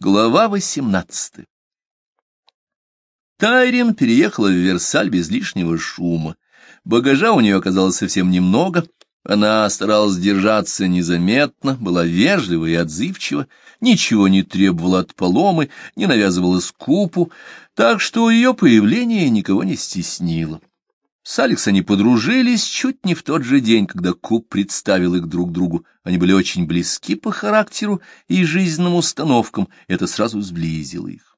Глава восемнадцатая Тайрин переехала в Версаль без лишнего шума. Багажа у нее оказалось совсем немного. Она старалась держаться незаметно, была вежлива и отзывчива, ничего не требовала от поломы, не навязывала скупу, так что ее появление никого не стеснило. С Алекс они подружились чуть не в тот же день, когда Куб представил их друг другу. Они были очень близки по характеру и жизненным установкам, это сразу сблизило их.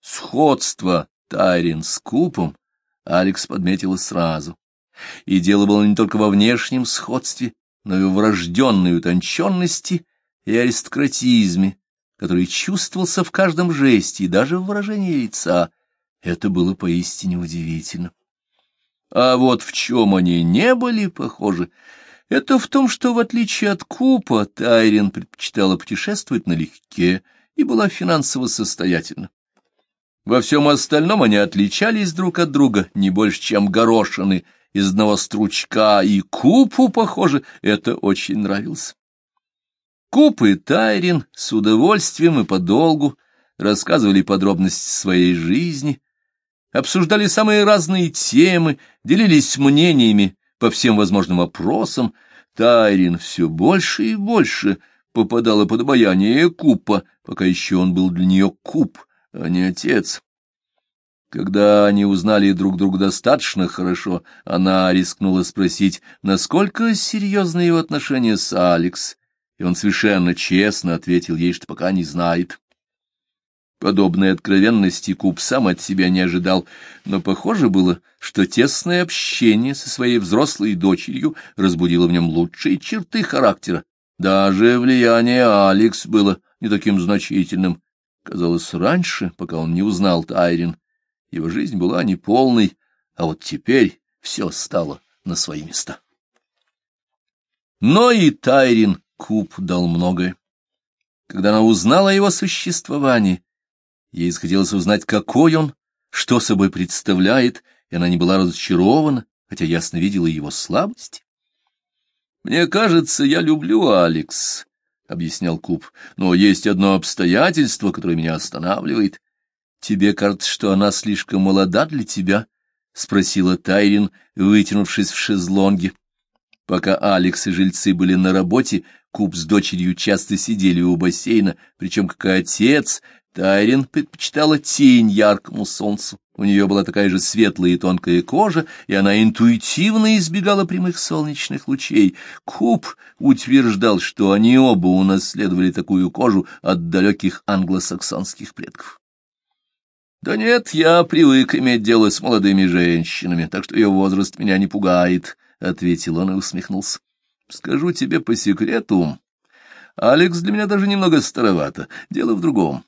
Сходство Тайрин с Купом Алекс подметила сразу. И дело было не только во внешнем сходстве, но и в врожденной утонченности и аристократизме, который чувствовался в каждом жесте и даже в выражении лица. Это было поистине удивительно. А вот в чем они не были похожи, это в том, что, в отличие от Купа, Тайрин предпочитала путешествовать налегке и была финансово состоятельна. Во всем остальном они отличались друг от друга не больше, чем горошины из одного стручка, и Купу, похоже, это очень нравилось. Куп и Тайрин с удовольствием и подолгу рассказывали подробности своей жизни, обсуждали самые разные темы, делились мнениями по всем возможным вопросам. Тайрин все больше и больше попадала под обаяние Купа, пока еще он был для нее Куп, а не отец. Когда они узнали друг друга достаточно хорошо, она рискнула спросить, насколько серьезны его отношения с Алекс, и он совершенно честно ответил ей, что пока не знает. Подобной откровенности Куб сам от себя не ожидал, но похоже было, что тесное общение со своей взрослой дочерью разбудило в нем лучшие черты характера. Даже влияние Алекс было не таким значительным. Казалось, раньше, пока он не узнал Тайрин, его жизнь была неполной, а вот теперь все стало на свои места. Но и Тайрин Куб дал многое. Когда она узнала о его существовании, Ей захотелось узнать, какой он, что собой представляет, и она не была разочарована, хотя ясно видела его слабости. «Мне кажется, я люблю Алекс», — объяснял Куб, — «но есть одно обстоятельство, которое меня останавливает. Тебе кажется, что она слишком молода для тебя?» — спросила Тайрин, вытянувшись в шезлонге. Пока Алекс и жильцы были на работе, Куб с дочерью часто сидели у бассейна, причем как отец Тайрин предпочитала тень яркому солнцу. У нее была такая же светлая и тонкая кожа, и она интуитивно избегала прямых солнечных лучей. Куб утверждал, что они оба унаследовали такую кожу от далеких англосаксонских предков. «Да нет, я привык иметь дело с молодыми женщинами, так что ее возраст меня не пугает», — ответил он и усмехнулся. «Скажу тебе по секрету, Алекс для меня даже немного старовато. Дело в другом.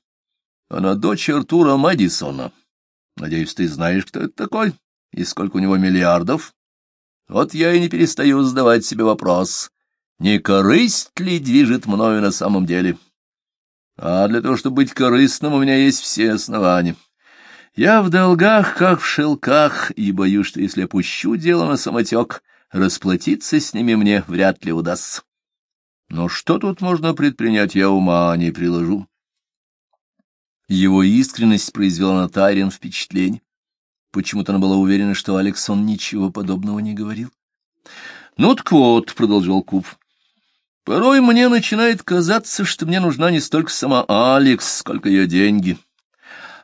Она дочь Артура Мэдисона. Надеюсь, ты знаешь, кто это такой и сколько у него миллиардов? Вот я и не перестаю задавать себе вопрос, не корысть ли движет мною на самом деле? А для того, чтобы быть корыстным, у меня есть все основания. Я в долгах, как в шелках, и боюсь, что если опущу дело на самотек, расплатиться с ними мне вряд ли удастся. Но что тут можно предпринять, я ума не приложу. Его искренность произвела на Тайрин впечатление. Почему-то она была уверена, что Алексон ничего подобного не говорил. — Ну так вот, — продолжал Куб, — порой мне начинает казаться, что мне нужна не столько сама Алекс, сколько ее деньги.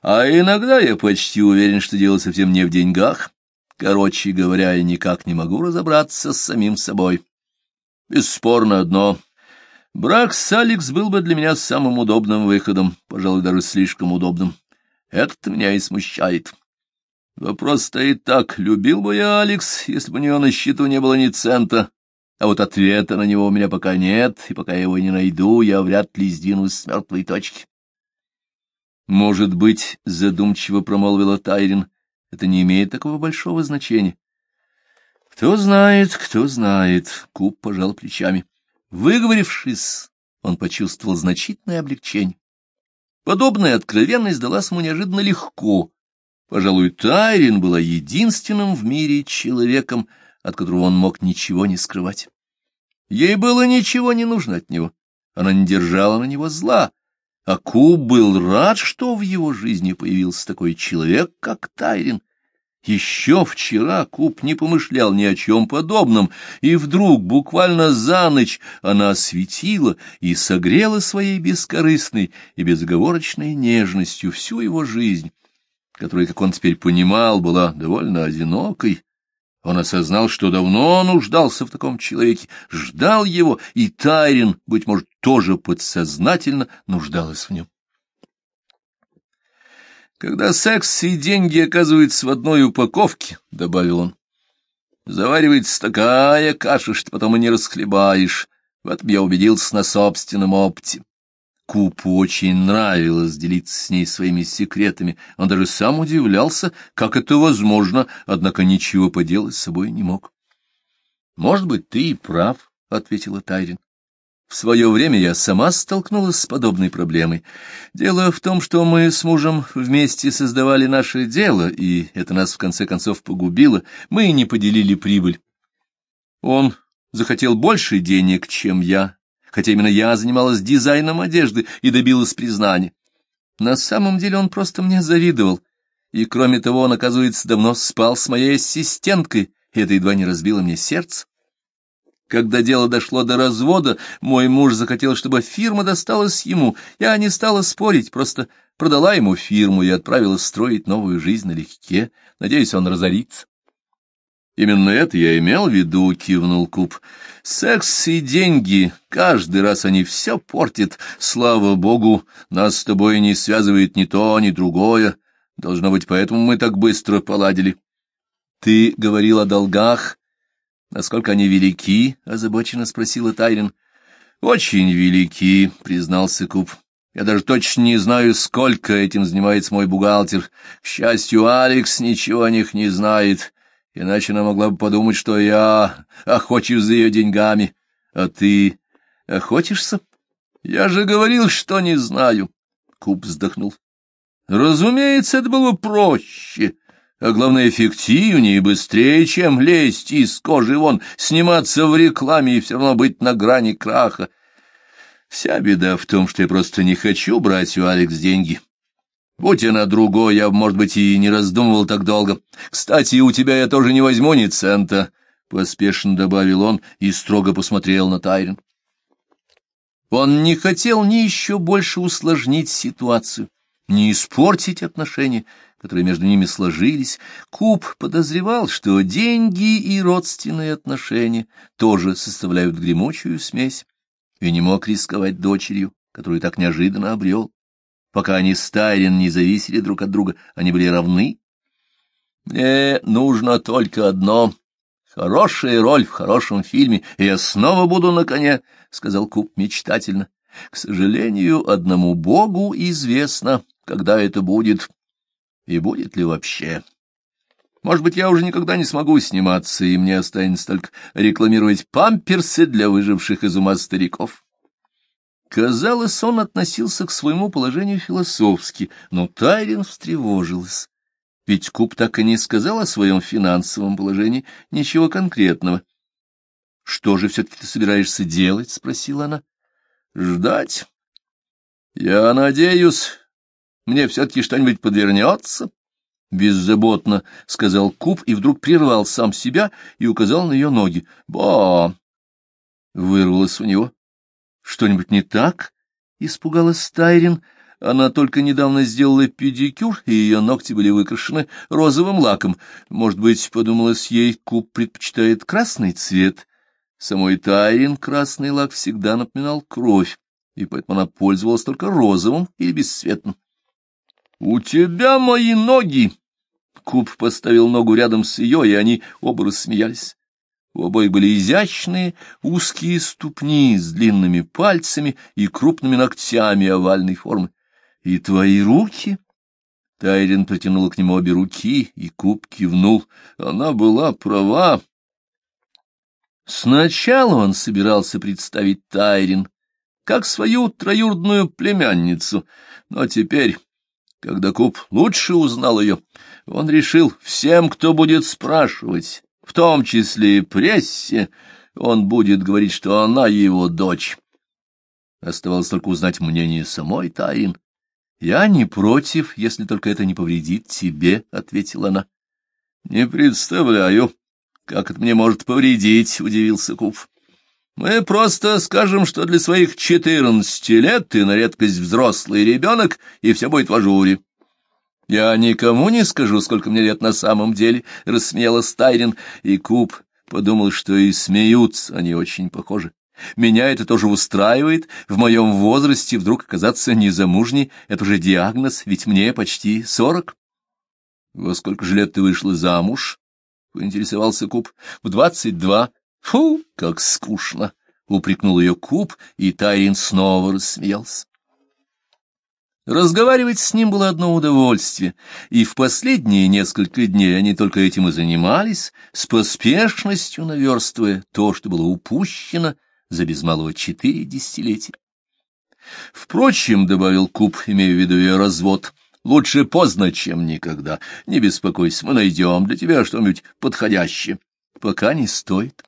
А иногда я почти уверен, что дело совсем не в деньгах. Короче говоря, я никак не могу разобраться с самим собой. Бесспорно одно Брак с Алекс был бы для меня самым удобным выходом, пожалуй, даже слишком удобным. Это меня и смущает. Вопрос стоит так, любил бы я Алекс, если бы у нее на счету не было ни цента, а вот ответа на него у меня пока нет, и пока я его не найду, я вряд ли сдвинусь с мертвой точки. Может быть, задумчиво промолвила Тайрин, это не имеет такого большого значения. Кто знает, кто знает, Куб пожал плечами. Выговорившись, он почувствовал значительное облегчение. Подобная откровенность далась ему неожиданно легко. Пожалуй, Тайрин была единственным в мире человеком, от которого он мог ничего не скрывать. Ей было ничего не нужно от него. Она не держала на него зла. а Куб был рад, что в его жизни появился такой человек, как Тайрин. Еще вчера Куб не помышлял ни о чем подобном, и вдруг, буквально за ночь, она осветила и согрела своей бескорыстной и безоговорочной нежностью всю его жизнь, которая, как он теперь понимал, была довольно одинокой. Он осознал, что давно нуждался в таком человеке, ждал его, и Тайрин, быть может, тоже подсознательно нуждалась в нем. Когда секс и деньги оказываются в одной упаковке, — добавил он, — заваривается такая каша, что потом и не расхлебаешь. В этом я убедился на собственном опыте. Купу очень нравилось делиться с ней своими секретами. Он даже сам удивлялся, как это возможно, однако ничего поделать с собой не мог. — Может быть, ты и прав, — ответила Тайрин. В свое время я сама столкнулась с подобной проблемой. Дело в том, что мы с мужем вместе создавали наше дело, и это нас в конце концов погубило. Мы не поделили прибыль. Он захотел больше денег, чем я, хотя именно я занималась дизайном одежды и добилась признания. На самом деле он просто мне завидовал. И, кроме того, он, оказывается, давно спал с моей ассистенткой, и это едва не разбило мне сердце. Когда дело дошло до развода, мой муж захотел, чтобы фирма досталась ему. Я не стала спорить, просто продала ему фирму и отправилась строить новую жизнь налегке. Надеюсь, он разорится. Именно это я имел в виду, кивнул Куб. Секс и деньги, каждый раз они все портят. Слава богу, нас с тобой не связывает ни то, ни другое. Должно быть, поэтому мы так быстро поладили. Ты говорил о долгах, Насколько они велики? — озабоченно спросила Тайрин. — Очень велики, — признался Куб. Я даже точно не знаю, сколько этим занимается мой бухгалтер. К счастью, Алекс ничего о них не знает, иначе она могла бы подумать, что я охочусь за ее деньгами. А ты охотишься? Я же говорил, что не знаю. Куб вздохнул. Разумеется, это было проще а главное, эффективнее и быстрее, чем лезть из кожи вон, сниматься в рекламе и все равно быть на грани краха. Вся беда в том, что я просто не хочу брать у Алекс деньги. Будь она другой, я, может быть, и не раздумывал так долго. Кстати, у тебя я тоже не возьму ни цента, — поспешно добавил он и строго посмотрел на Тайрин. Он не хотел ни еще больше усложнить ситуацию, не испортить отношения, которые между ними сложились, Куб подозревал, что деньги и родственные отношения тоже составляют гремучую смесь, и не мог рисковать дочерью, которую так неожиданно обрел. Пока они с Тайрин не зависели друг от друга, они были равны. «Мне нужно только одно — хорошая роль в хорошем фильме, и я снова буду на коне», — сказал Куб мечтательно. «К сожалению, одному Богу известно, когда это будет» и будет ли вообще. Может быть, я уже никогда не смогу сниматься, и мне останется только рекламировать памперсы для выживших из ума стариков. Казалось, он относился к своему положению философски, но Тайрин встревожилась. Ведь Куб так и не сказал о своем финансовом положении ничего конкретного. — Что же все-таки ты собираешься делать? — спросила она. — Ждать. — Я надеюсь, мне все-таки что-нибудь подвернется? — Беззаботно, — сказал Куб и вдруг прервал сам себя и указал на ее ноги. — Ба! — вырвалось у него. — Что-нибудь не так? — испугалась Тайрин. Она только недавно сделала педикюр, и ее ногти были выкрашены розовым лаком. Может быть, подумалось ей, Куб предпочитает красный цвет. Самой Тайрин красный лак всегда напоминал кровь, и поэтому она пользовалась только розовым или бесцветным. — У тебя мои ноги! Куб поставил ногу рядом с ее, и они оба рассмеялись. У обоих были изящные узкие ступни с длинными пальцами и крупными ногтями овальной формы. — И твои руки? Тайрин протянула к нему обе руки, и Куб кивнул. Она была права. Сначала он собирался представить Тайрин как свою троюродную племянницу, но теперь когда Куб лучше узнал ее, он решил всем, кто будет спрашивать, в том числе и прессе, он будет говорить, что она его дочь. Оставалось только узнать мнение самой Тайрин. — Я не против, если только это не повредит тебе, — ответила она. — Не представляю, как это мне может повредить, — удивился Куб. — Мы просто скажем, что для своих четырнадцати лет ты на редкость взрослый ребенок, и все будет в ажуре. — Я никому не скажу, сколько мне лет на самом деле, — рассмеялась Тайрин, и Куб подумал, что и смеются они очень похожи. Меня это тоже устраивает. В моем возрасте вдруг оказаться незамужней — это уже диагноз, ведь мне почти сорок. — Во сколько же лет ты вышла замуж? — поинтересовался Куб. — В двадцать два. — Фу, как скучно! — упрекнул ее Куб, и Тайрин снова рассмеялся. Разговаривать с ним было одно удовольствие, и в последние несколько дней они только этим и занимались, с поспешностью наверстывая то, что было упущено — за без малого четыре десятилетия. Впрочем, — добавил Куб, имея в виду ее развод, — лучше поздно, чем никогда. Не беспокойся, мы найдем для тебя что-нибудь подходящее. — Пока не стоит, —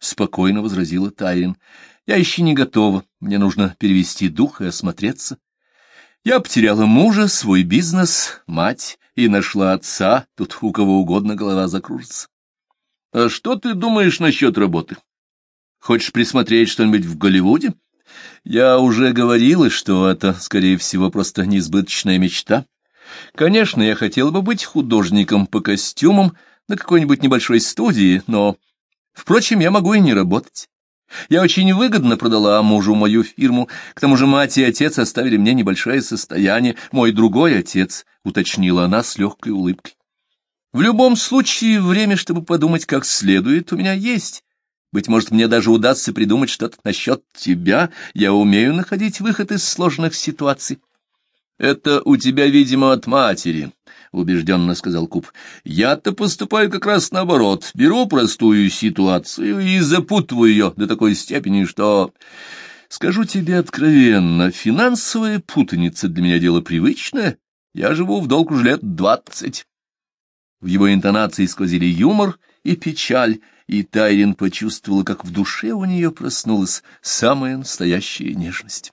спокойно возразила Тайрин. — Я еще не готова, мне нужно перевести дух и осмотреться. Я потеряла мужа, свой бизнес, мать, и нашла отца, тут у кого угодно голова закружится. — А что ты думаешь насчет работы? — Хочешь присмотреть что-нибудь в Голливуде? Я уже говорила, что это, скорее всего, просто несбыточная мечта. Конечно, я хотела бы быть художником по костюмам на какой-нибудь небольшой студии, но, впрочем, я могу и не работать. Я очень выгодно продала мужу мою фирму, к тому же мать и отец оставили мне небольшое состояние, мой другой отец, — уточнила она с легкой улыбкой. В любом случае, время, чтобы подумать как следует, у меня есть. Быть может, мне даже удастся придумать что-то насчет тебя. Я умею находить выход из сложных ситуаций. — Это у тебя, видимо, от матери, — убежденно сказал Куб. — Я-то поступаю как раз наоборот. Беру простую ситуацию и запутываю ее до такой степени, что... Скажу тебе откровенно, финансовая путаница для меня дело привычное. Я живу в долг уже лет двадцать. В его интонации сквозили юмор и печаль, и Тайрин почувствовала, как в душе у нее проснулась самая настоящая нежность.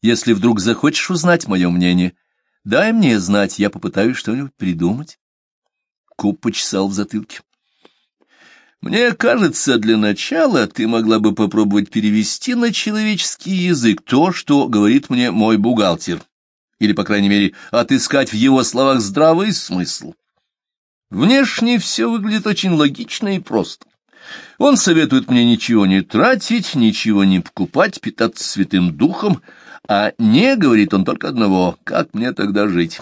«Если вдруг захочешь узнать мое мнение, дай мне знать, я попытаюсь что-нибудь придумать». Куб почесал в затылке. «Мне кажется, для начала ты могла бы попробовать перевести на человеческий язык то, что говорит мне мой бухгалтер, или, по крайней мере, отыскать в его словах здравый смысл». Внешне все выглядит очень логично и просто. Он советует мне ничего не тратить, ничего не покупать, питаться святым духом, а не говорит он только одного, как мне тогда жить.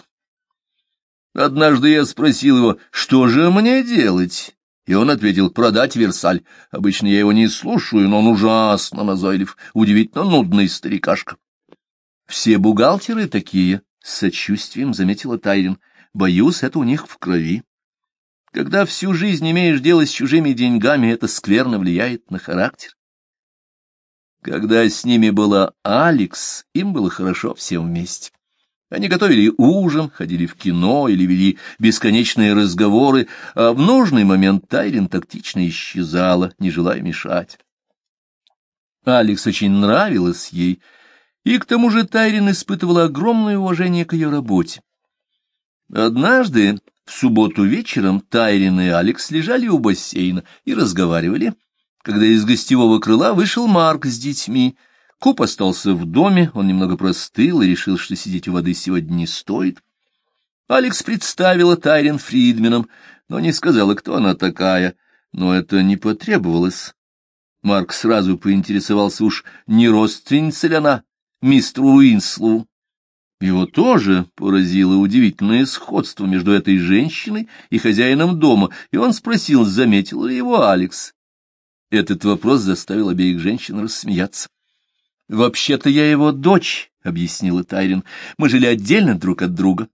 Однажды я спросил его, что же мне делать, и он ответил, продать Версаль. Обычно я его не слушаю, но он ужасно назойлив, удивительно нудный старикашка. Все бухгалтеры такие, — с сочувствием заметила Тайрин. Боюсь, это у них в крови. Когда всю жизнь имеешь дело с чужими деньгами, это скверно влияет на характер. Когда с ними была Алекс, им было хорошо всем вместе. Они готовили ужин, ходили в кино или вели бесконечные разговоры, а в нужный момент Тайрин тактично исчезала, не желая мешать. Алекс очень нравилась ей, и к тому же Тайрин испытывала огромное уважение к ее работе. Однажды в субботу вечером Тайрин и Алекс лежали у бассейна и разговаривали, когда из гостевого крыла вышел Марк с детьми. Куп остался в доме, он немного простыл и решил, что сидеть у воды сегодня не стоит. Алекс представила Тайрин Фридменом, но не сказала, кто она такая, но это не потребовалось. Марк сразу поинтересовался уж, не родственница ли она мистеру Уинслу. Его тоже поразило удивительное сходство между этой женщиной и хозяином дома, и он спросил, заметил ли его Алекс. Этот вопрос заставил обеих женщин рассмеяться. — Вообще-то я его дочь, — объяснила Тайрин. — Мы жили отдельно друг от друга.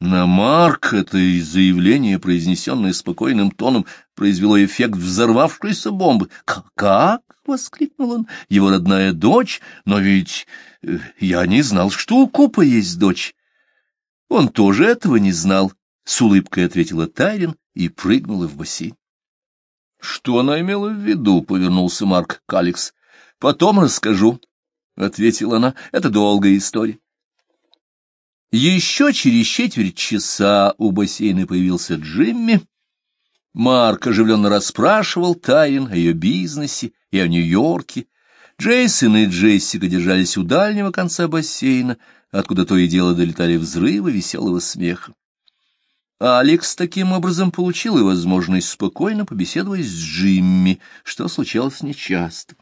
На Марк это заявление, произнесенное спокойным тоном, произвело эффект взорвавшейся бомбы. «Как?» — воскликнул он. «Его родная дочь? Но ведь э, я не знал, что у Купа есть дочь». Он тоже этого не знал, — с улыбкой ответила Тайрин и прыгнула в бассейн. «Что она имела в виду?» — повернулся Марк к Алекс. Потом расскажу, — ответила она, — это долгая история. Еще через четверть часа у бассейна появился Джимми. Марк оживленно расспрашивал Тайн о ее бизнесе и о Нью-Йорке. Джейсон и Джессика держались у дальнего конца бассейна, откуда то и дело долетали взрывы веселого смеха. Алекс таким образом получил и возможность спокойно побеседовать с Джимми, что случалось нечасто.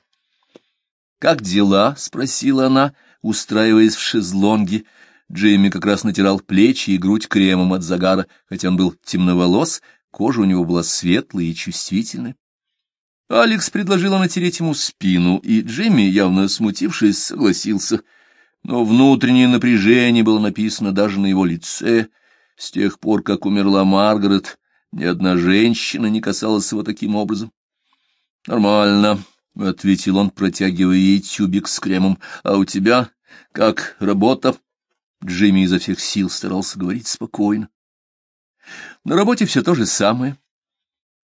«Как дела?» — спросила она, устраиваясь в шезлонге. Джимми как раз натирал плечи и грудь кремом от загара, хотя он был темноволос, кожа у него была светлая и чувствительная. Алекс предложила натереть ему спину, и Джимми, явно смутившись, согласился. Но внутреннее напряжение было написано даже на его лице — с тех пор, как умерла Маргарет, ни одна женщина не касалась его таким образом. — Нормально, — ответил он, протягивая ей тюбик с кремом. — А у тебя как работа? Джимми изо всех сил старался говорить спокойно. На работе все то же самое.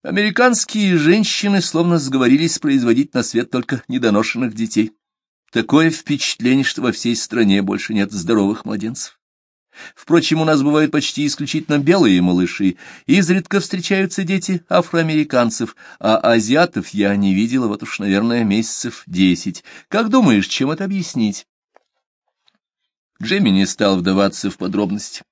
Американские женщины словно сговорились производить на свет только недоношенных детей. Такое впечатление, что во всей стране больше нет здоровых младенцев. Впрочем, у нас бывают почти исключительно белые малыши, изредка встречаются дети афроамериканцев, а азиатов я не видела вот уж, наверное, месяцев десять. Как думаешь, чем это объяснить? Джемми не стал вдаваться в подробности.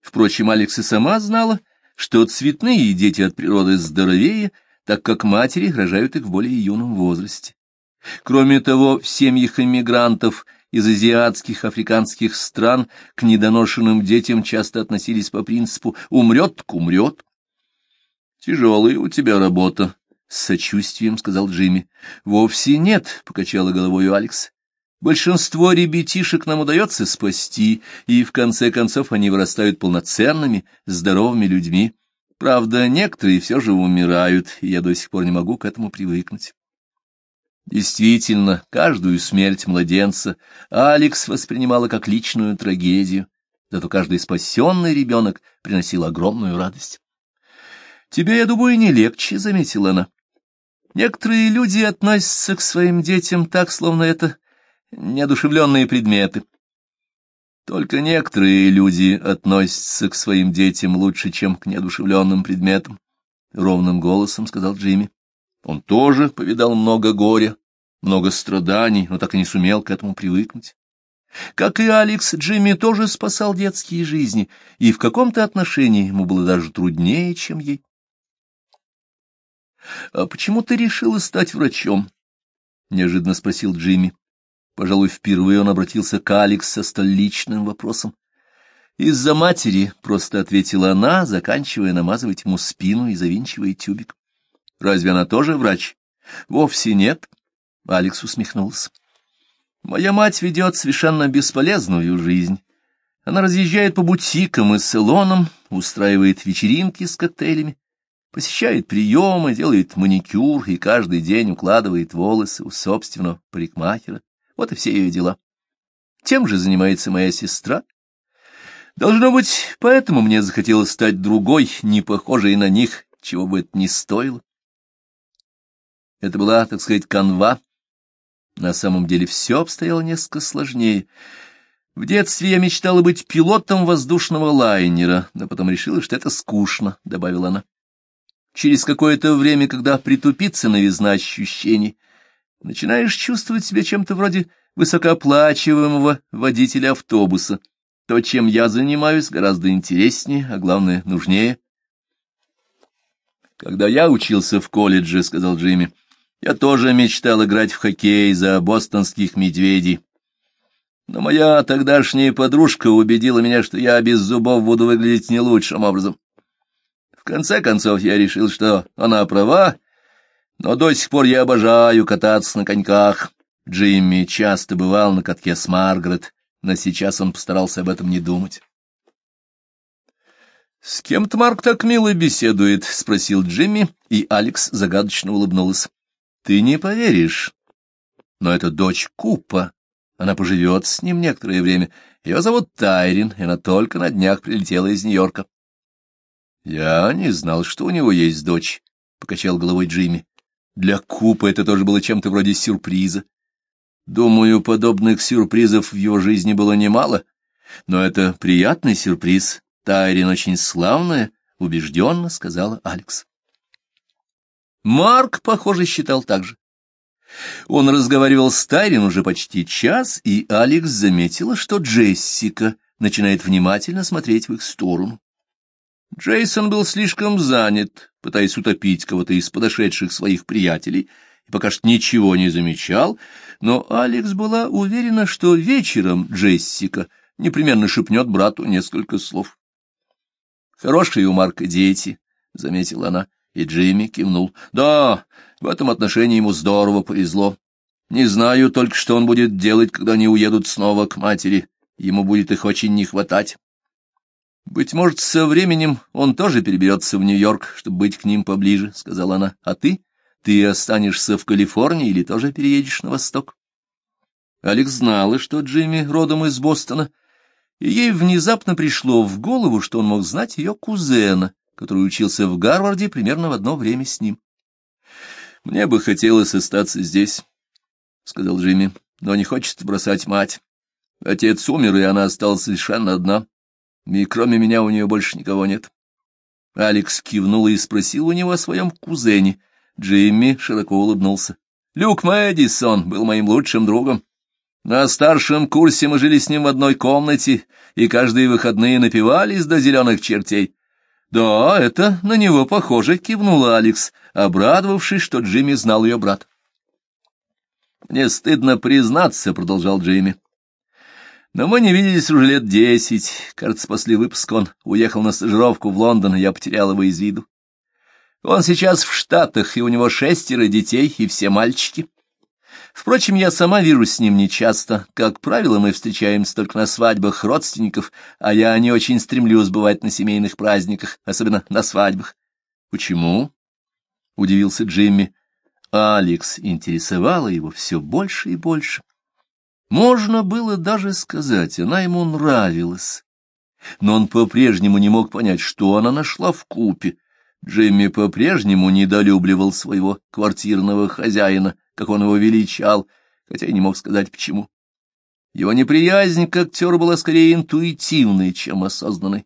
Впрочем, Алекс и сама знала, что цветные дети от природы здоровее, так как матери рожают их в более юном возрасте. Кроме того, в семьях иммигрантов – из азиатских, африканских стран к недоношенным детям часто относились по принципу «умрет, так умрет». «Тяжелая у тебя работа», — с сочувствием сказал Джимми. «Вовсе нет», — покачала головой Алекс. «Большинство ребятишек нам удается спасти, и в конце концов они вырастают полноценными, здоровыми людьми. Правда, некоторые все же умирают, и я до сих пор не могу к этому привыкнуть». Действительно, каждую смерть младенца Алекс воспринимала как личную трагедию, зато каждый спасенный ребенок приносил огромную радость. «Тебе, я думаю, не легче», — заметила она. «Некоторые люди относятся к своим детям так, словно это неодушевленные предметы. Только некоторые люди относятся к своим детям лучше, чем к неодушевленным предметам», — ровным голосом сказал Джимми. Он тоже повидал много горя, много страданий, но так и не сумел к этому привыкнуть. Как и Алекс, Джимми тоже спасал детские жизни, и в каком-то отношении ему было даже труднее, чем ей. — А почему ты решила стать врачом? — неожиданно спросил Джимми. Пожалуй, впервые он обратился к Алекс со столь личным вопросом. — Из-за матери, — просто ответила она, заканчивая намазывать ему спину и завинчивая тюбик. — Разве она тоже врач? — Вовсе нет. — Алекс усмехнулся. Моя мать ведет совершенно бесполезную жизнь. Она разъезжает по бутикам и салонам, устраивает вечеринки с коктейлями, посещает приемы, делает маникюр и каждый день укладывает волосы у собственного парикмахера. Вот и все ее дела. Тем же занимается моя сестра. Должно быть, поэтому мне захотелось стать другой, не похожей на них, чего бы это ни стоило. Это была, так сказать, канва, на самом деле все обстояло несколько сложнее. В детстве я мечтала быть пилотом воздушного лайнера, но потом решила, что это скучно, — добавила она. Через какое-то время, когда притупится новизна ощущений, начинаешь чувствовать себя чем-то вроде высокооплачиваемого водителя автобуса. То, чем я занимаюсь, гораздо интереснее, а главное, нужнее. Когда я учился в колледже, — сказал Джимми, — я тоже мечтал играть в хоккей за бостонских медведей. Но моя тогдашняя подружка убедила меня, что я без зубов буду выглядеть не лучшим образом. В конце концов, я решил, что она права, но до сих пор я обожаю кататься на коньках. Джимми часто бывал на катке с Маргарет, но сейчас он постарался об этом не думать. — С кем-то Марк так мило беседует? — спросил Джимми, и Алекс загадочно улыбнулась. Ты не поверишь, но это дочь Купа. Она поживет с ним некоторое время. Ее зовут Тайрин, и она только на днях прилетела из Нью-Йорка. — Я не знал, что у него есть дочь, — покачал головой Джимми. Для Купа это тоже было чем-то вроде сюрприза. Думаю, подобных сюрпризов в его жизни было немало, но это приятный сюрприз. Тайрин очень славная, убежденно сказала Алекс. Марк, похоже, считал так же. Он разговаривал с Тайрин уже почти час, и Алекс заметила, что Джессика начинает внимательно смотреть в их сторону. Джейсон был слишком занят, пытаясь утопить кого-то из подошедших своих приятелей, и пока что ничего не замечал, но Алекс была уверена, что вечером Джессика непременно шепнет брату несколько слов. «Хорошие у Марка дети», — заметила она, и Джимми кивнул. «Да, в этом отношении ему здорово повезло. Не знаю только, что он будет делать, когда они уедут снова к матери. Ему будет их очень не хватать». «Быть может, со временем он тоже переберется в Нью-Йорк, чтобы быть к ним поближе», — сказала она. «А ты? Ты останешься в Калифорнии или тоже переедешь на восток?» Алекс знала, что Джимми родом из Бостона, и ей внезапно пришло в голову, что он мог знать ее кузена, который учился в Гарварде примерно в одно время с ним. «Мне бы хотелось остаться здесь», — сказал Джимми, — «но не хочет бросать мать. Отец умер, и она осталась совершенно одна, и кроме меня у нее больше никого нет». Алекс кивнул и спросил у него о своем кузене. Джимми широко улыбнулся. «Люк Мэдисон был моим лучшим другом. На старшем курсе мы жили с ним в одной комнате, и каждые выходные напивались до зеленых чертей. Да, это на него похоже, кивнула Алекс, обрадовавшись, что Джимми знал ее брат. Мне стыдно признаться, продолжал Джимми. Но мы не виделись уже лет десять. Кажется, после выпуска он уехал на стажировку в Лондон, и я потерял его из виду. Он сейчас в Штатах, и у него шестеро детей, и все мальчики. Впрочем, я сама вижу с ним нечасто. Как правило, мы встречаемся только на свадьбах родственников, а я не очень стремлюсь бывать на семейных праздниках, особенно на свадьбах. — Почему? — удивился Джимми. Алекс интересовала его все больше и больше. Можно было даже сказать, она ему нравилась. Но он по-прежнему не мог понять, что она нашла в купе. Джимми по-прежнему недолюбливал своего квартирного хозяина, как он его величал, хотя и не мог сказать почему. Его неприязнь к актеру была скорее интуитивной, чем осознанной.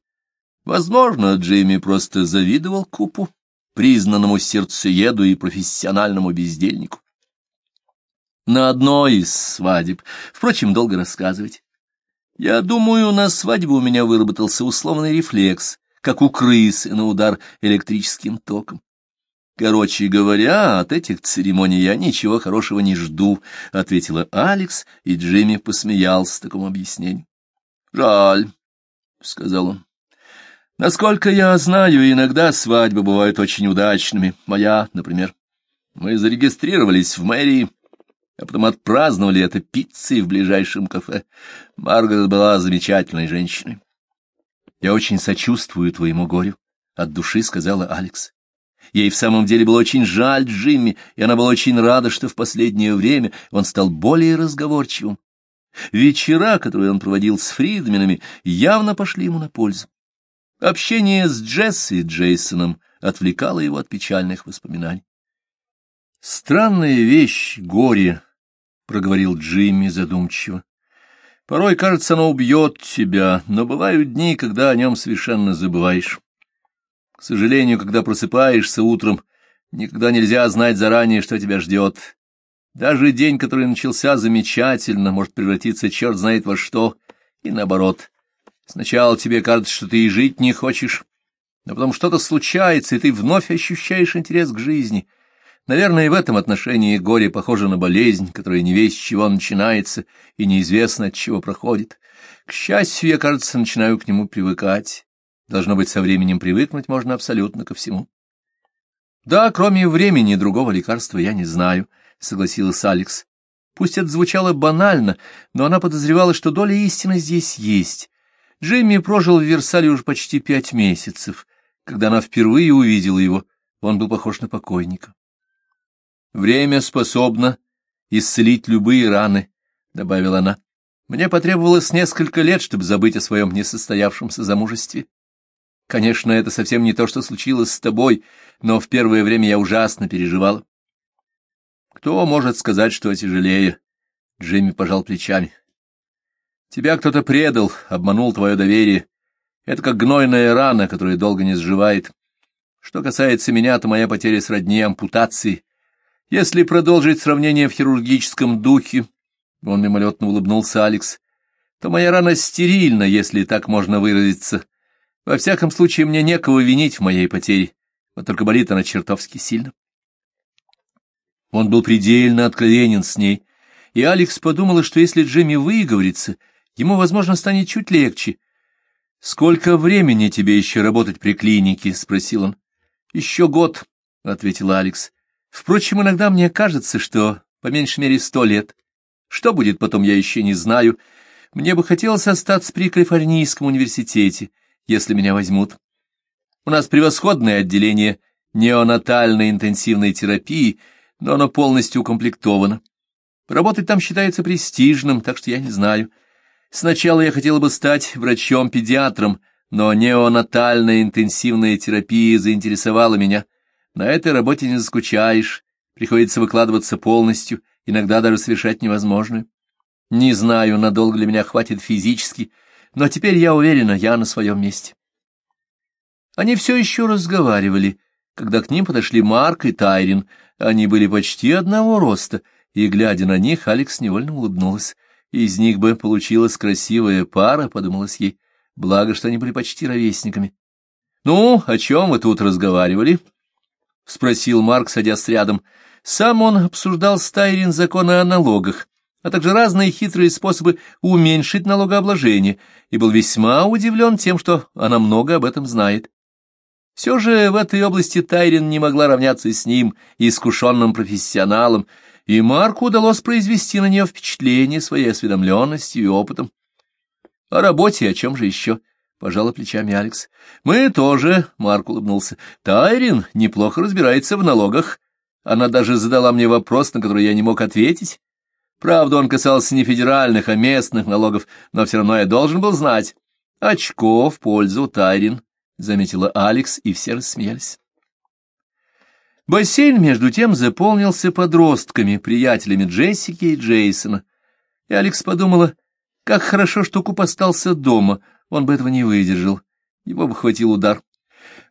Возможно, Джимми просто завидовал Купу, признанному сердцееду и профессиональному бездельнику. На одной из свадеб, впрочем, долго рассказывать. Я думаю, на свадьбе у меня выработался условный рефлекс, как у крысы на удар электрическим током. Короче говоря, от этих церемоний я ничего хорошего не жду, — ответила Алекс, и Джимми посмеялся такому объяснению. — Жаль, — сказал он. — Насколько я знаю, иногда свадьбы бывают очень удачными. Моя, например. Мы зарегистрировались в мэрии, а потом отпраздновали это пиццей в ближайшем кафе. Маргарет была замечательной женщиной. — Я очень сочувствую твоему горю, — от души сказала Алекс. Ей в самом деле было очень жаль Джимми, и она была очень рада, что в последнее время он стал более разговорчивым. Вечера, которые он проводил с Фридменами, явно пошли ему на пользу. Общение с Джесси Джейсоном отвлекало его от печальных воспоминаний. «Странная вещь — горе», — проговорил Джимми задумчиво. «Порой, кажется, оно убьет тебя, но бывают дни, когда о нем совершенно забываешь. К сожалению, когда просыпаешься утром, никогда нельзя знать заранее, что тебя ждет. Даже день, который начался замечательно, может превратиться черт знает во что, и наоборот. Сначала тебе кажется, что ты и жить не хочешь, но потом что-то случается, и ты вновь ощущаешь интерес к жизни. Наверное, и в этом отношении горе похоже на болезнь, которая не весь чего начинается и неизвестно от чего проходит. К счастью, я, кажется, начинаю к нему привыкать. Должно быть, со временем привыкнуть можно абсолютно ко всему. Да, кроме времени, другого лекарства я не знаю, — согласилась Алекс. Пусть это звучало банально, но она подозревала, что доля истины здесь есть. Джимми прожил в Версале уже почти пять месяцев. Когда она впервые увидела его, он был похож на покойника. «Время способно исцелить любые раны», — добавила она. «Мне потребовалось несколько лет, чтобы забыть о своем несостоявшемся замужестве. Конечно, это совсем не то, что случилось с тобой, но в первое время я ужасно переживала. Кто может сказать, что тяжелее, Джимми пожал плечами. Тебя кто-то предал, обманул твое доверие. Это как гнойная рана, которая долго не сживает. Что касается меня, то моя потеря сродни ампутации. Если продолжить сравнение в хирургическом духе, он мимолетно улыбнулся Алекс, то моя рана стерильна, если так можно выразиться. Во всяком случае, мне некого винить в моей потере, вот только болит она чертовски сильно. Он был предельно откровенен с ней, и Алекс подумала, что если Джимми выговорится, ему, возможно, станет чуть легче. «Сколько времени тебе еще работать при клинике?» — спросил он. «Еще год», — ответила Алекс. «Впрочем, иногда мне кажется, что по меньшей мере сто лет. Что будет потом, я еще не знаю. Мне бы хотелось остаться при Калифорнийском университете, если меня возьмут. У нас превосходное отделение неонатальной интенсивной терапии — но оно полностью укомплектовано. Работать там считается престижным, так что я не знаю. Сначала я хотела бы стать врачом-педиатром, но неонатальная интенсивная терапия заинтересовала меня. На этой работе не заскучаешь, приходится выкладываться полностью, иногда даже совершать невозможное. Не знаю, надолго ли меня хватит физически, но теперь я уверена, я на своем месте. Они все еще разговаривали, когда к ним подошли Марк и Тайрин — они были почти одного роста, и, глядя на них, Алекс невольно улыбнулась. Из них бы получилась красивая пара, — подумалось ей, — благо, что они были почти ровесниками. — Ну, о чем вы тут разговаривали? — спросил Марк, садясь рядом. Сам он обсуждал с Тайрин законы о налогах, а также разные хитрые способы уменьшить налогообложение, и был весьма удивлен тем, что она много об этом знает. Все же в этой области Тайрин не могла равняться с ним, искушенным профессионалом, и Марку удалось произвести на нее впечатление своей осведомленностью и опытом. — О работе, о чем же еще? — пожала плечами Алекс. — Мы тоже, — Марк улыбнулся. — Тайрин неплохо разбирается в налогах. Она даже задала мне вопрос, на который я не мог ответить. Правда, он касался не федеральных, а местных налогов, но все равно я должен был знать. Очко в пользу Тайрин. — заметила Алекс, и все рассмеялись. Бассейн, между тем, заполнился подростками, приятелями Джессики и Джейсона. И Алекс подумала, как хорошо, что Куп остался дома, он бы этого не выдержал, его бы хватил удар.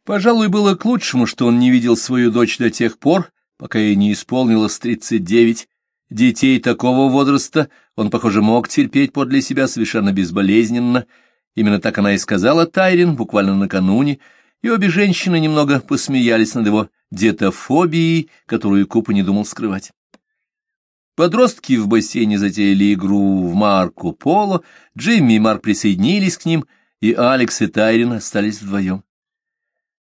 Пожалуй, было к лучшему, что он не видел свою дочь до тех пор, пока ей не исполнилось тридцать девять. Детей такого возраста он, похоже, мог терпеть подле себя совершенно безболезненно, Именно так она и сказала Тайрин буквально накануне, и обе женщины немного посмеялись над его детофобией, которую Купа не думал скрывать. Подростки в бассейне затеяли игру в Марку Поло, Джимми и Марк присоединились к ним, и Алекс и Тайрин остались вдвоем.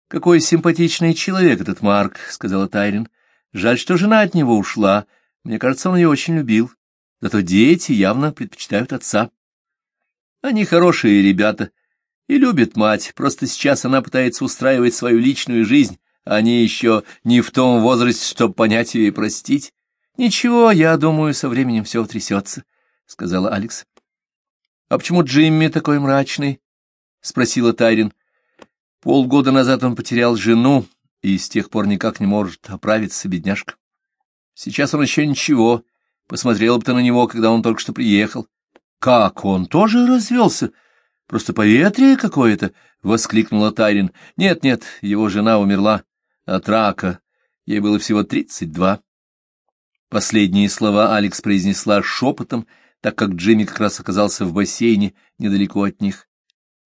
«Какой симпатичный человек этот Марк», — сказала Тайрин. «Жаль, что жена от него ушла. Мне кажется, он ее очень любил. Зато дети явно предпочитают отца». Они хорошие ребята и любят мать, просто сейчас она пытается устраивать свою личную жизнь, они еще не в том возрасте, чтобы понять ее и простить. Ничего, я думаю, со временем все утрясется, — сказала Алекс. — А почему Джимми такой мрачный? — спросила Тайрин. Полгода назад он потерял жену и с тех пор никак не может оправиться, бедняжка. Сейчас он еще ничего, посмотрел бы ты на него, когда он только что приехал. Как он тоже развелся? Просто поветрие какое-то, — воскликнула Тайрин. Нет, нет, его жена умерла от рака. Ей было всего тридцать два. Последние слова Алекс произнесла шепотом, так как Джимми как раз оказался в бассейне недалеко от них.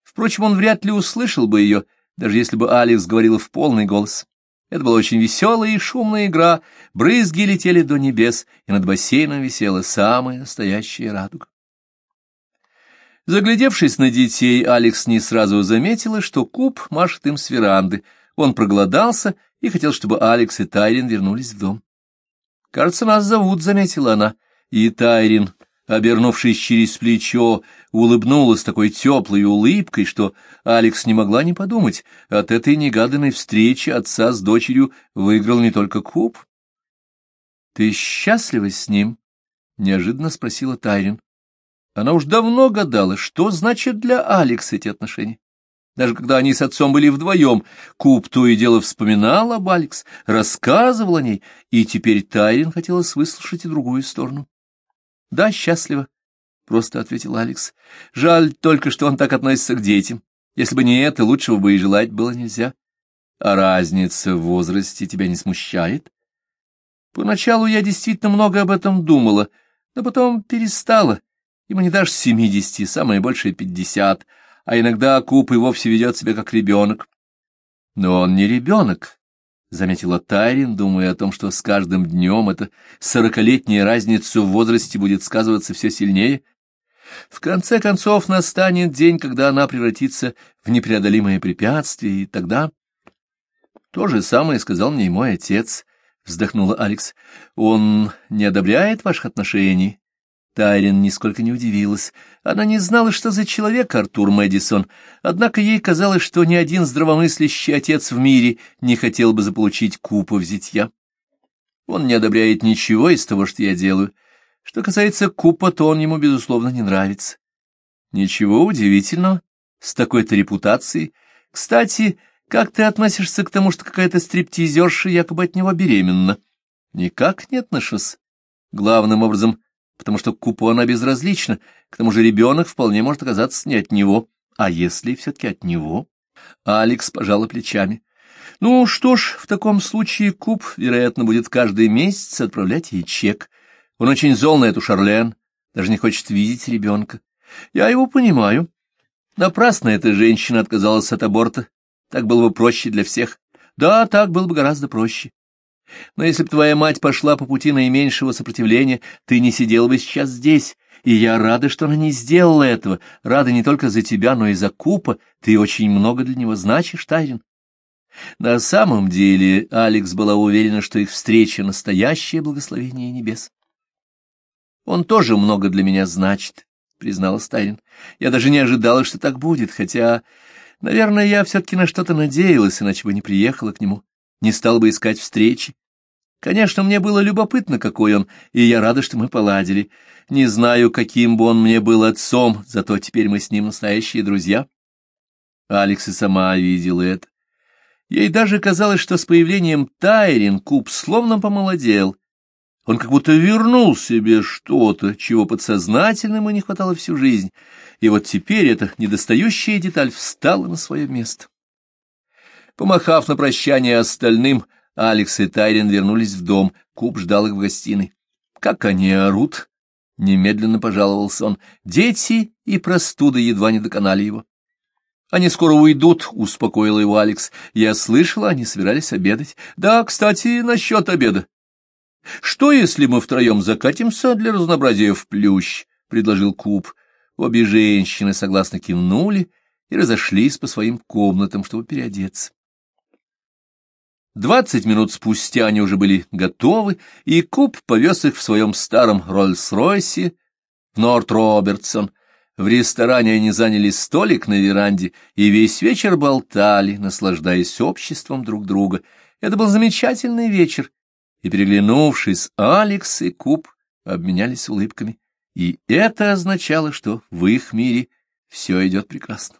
Впрочем, он вряд ли услышал бы ее, даже если бы Алекс говорила в полный голос. Это была очень веселая и шумная игра, брызги летели до небес, и над бассейном висела самая настоящая радуга. Заглядевшись на детей, Алекс не сразу заметила, что Куб машет им с веранды. Он проголодался и хотел, чтобы Алекс и Тайрин вернулись в дом. «Кажется, нас зовут», — заметила она. И Тайрин, обернувшись через плечо, улыбнулась такой теплой улыбкой, что Алекс не могла не подумать, от этой негаданной встречи отца с дочерью выиграл не только Куб. «Ты счастлива с ним?» — неожиданно спросила Тайрин. Она уж давно гадала, что значит для Алекс эти отношения. Даже когда они с отцом были вдвоем, Куб то и дело вспоминал об Алекс, рассказывал о ней, и теперь Тайрин хотелось выслушать и другую сторону. — Да, счастливо, — просто ответил Алекс. — Жаль только, что он так относится к детям. Если бы не это, лучшего бы и желать было нельзя. А разница в возрасте тебя не смущает? Поначалу я действительно много об этом думала, но потом перестала. Ему не дашь семидесяти, самое большее пятьдесят, а иногда Куп и вовсе ведет себя как ребенок. Но он не ребенок, — заметила Тайрин, думая о том, что с каждым днем эта сорокалетняя разница в возрасте будет сказываться все сильнее. В конце концов настанет день, когда она превратится в непреодолимое препятствие, и тогда... То же самое сказал мне и мой отец, — вздохнула Алекс. Он не одобряет ваших отношений? Тайрин нисколько не удивилась. Она не знала, что за человек Артур Мэдисон, однако ей казалось, что ни один здравомыслящий отец в мире не хотел бы заполучить купу зятья. Он не одобряет ничего из того, что я делаю. Что касается купа, то он ему, безусловно, не нравится. Ничего удивительного, с такой-то репутацией. Кстати, как ты относишься к тому, что какая-то стриптизерша якобы от него беременна? Никак не отношусь. Главным образом, потому что купу она безразлична, к тому же ребенок вполне может оказаться не от него. А если все-таки от него? Алекс пожала плечами. Ну что ж, в таком случае Куп, вероятно, будет каждый месяц отправлять ей чек. Он очень зол на эту Шарлен, даже не хочет видеть ребенка. Я его понимаю. Напрасно эта женщина отказалась от аборта. Так было бы проще для всех. Да, так было бы гораздо проще. Но если бы твоя мать пошла по пути наименьшего сопротивления, ты не сидел бы сейчас здесь. И я рада, что она не сделала этого. Рада не только за тебя, но и за Купа. Ты очень много для него значишь, Тайрин. На самом деле Алекс была уверена, что их встреча — настоящее благословение небес. «Он тоже много для меня значит», — признала Тайрин. «Я даже не ожидала, что так будет, хотя, наверное, я все-таки на что-то надеялась, иначе бы не приехала к нему, не стала бы искать встречи. Конечно, мне было любопытно, какой он, и я рада, что мы поладили. Не знаю, каким бы он мне был отцом, зато теперь мы с ним настоящие друзья. Алекс и сама видела это. Ей даже казалось, что с появлением Тайрин Куб словно помолодел. Он как будто вернул себе что-то, чего подсознательно ему не хватало всю жизнь, и вот теперь эта недостающая деталь встала на свое место. Помахав на прощание остальным, Алекс и Тайрин вернулись в дом, Куб ждал их в гостиной. «Как они орут!» — немедленно пожаловался он. Дети и простуда едва не доконали его. «Они скоро уйдут», — успокоил его Алекс. «Я слышала, они собирались обедать. Да, кстати, насчет обеда. Что, если мы втроем закатимся для разнообразия в плющ?» — предложил Куб. Обе женщины согласно кивнули и разошлись по своим комнатам, чтобы переодеться. Двадцать минут спустя они уже были готовы, и Куб повез их в своем старом Роллс-Ройсе в Норт-Робертсон. В ресторане они заняли столик на веранде и весь вечер болтали, наслаждаясь обществом друг друга. Это был замечательный вечер, и, переглянувшись, Алекс и Куб обменялись улыбками, и это означало, что в их мире все идет прекрасно.